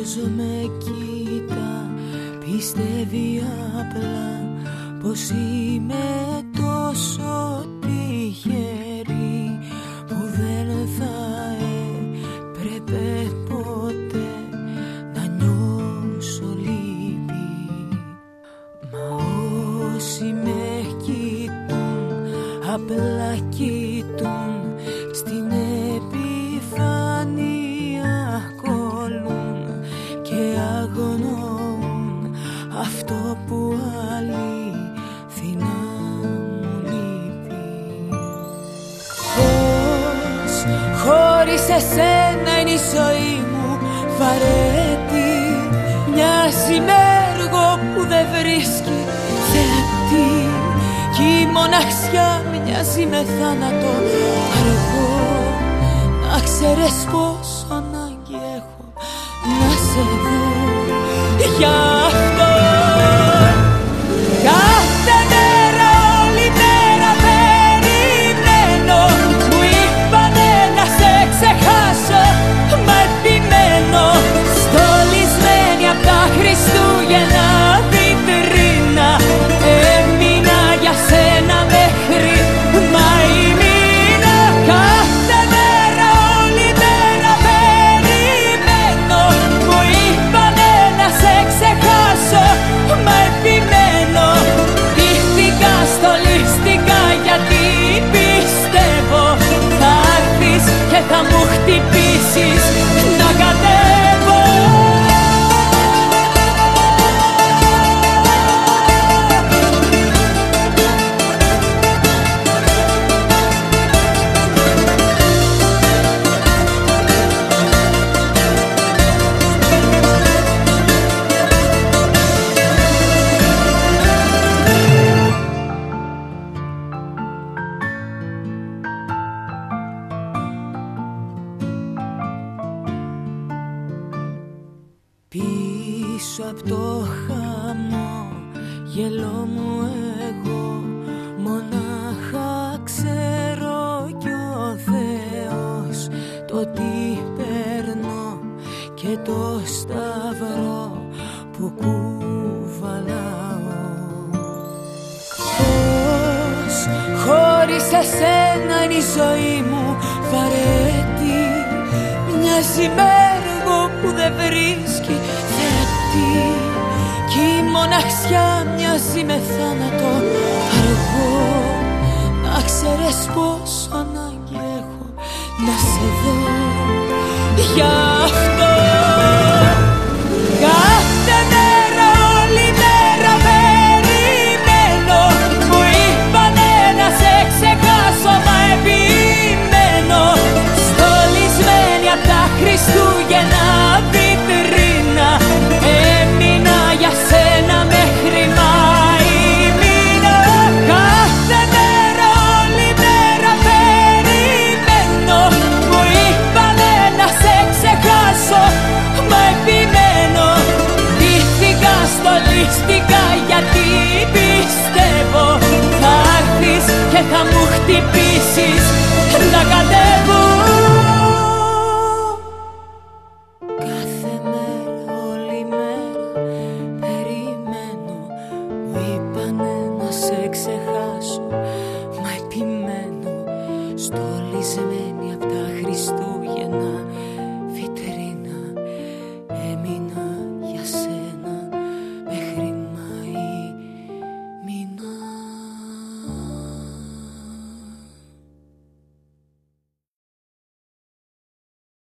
Όσο με κοίτα πιστεύει απλά πως είμαι τόσο τυχερή που δεν θα έπρεπε ποτέ να νιώσω λύπη. Μα όσοι με κοιτούν απλά κοιτούν χωρίς εσένα είναι η ζωή μου. Βαρέτη Μοιάζει με έργο που δεν βρίσκει θεατή Κι η μοναξιά μοιάζει με θάνατο. Αργό Να ξέρεις πόσο ανάγκη έχω να σε δω. Γι' Πίσω από το χαμό. Γελό μου εγώ Μονάχα ξέρω κι ο Θεός Το τι παίρνω και το σταυρό που κουβαλάω. Πώς χωρίς εσένα είναι η ζωή μου βαρέτη Μοιάζει με έργο που δεν βρίσκει θεατή. Κι η μοναξιά μοιάζει με θάνατο. Αργό Να ξέρεις πόσο ανάγκη έχω να σε δω. Γι' θα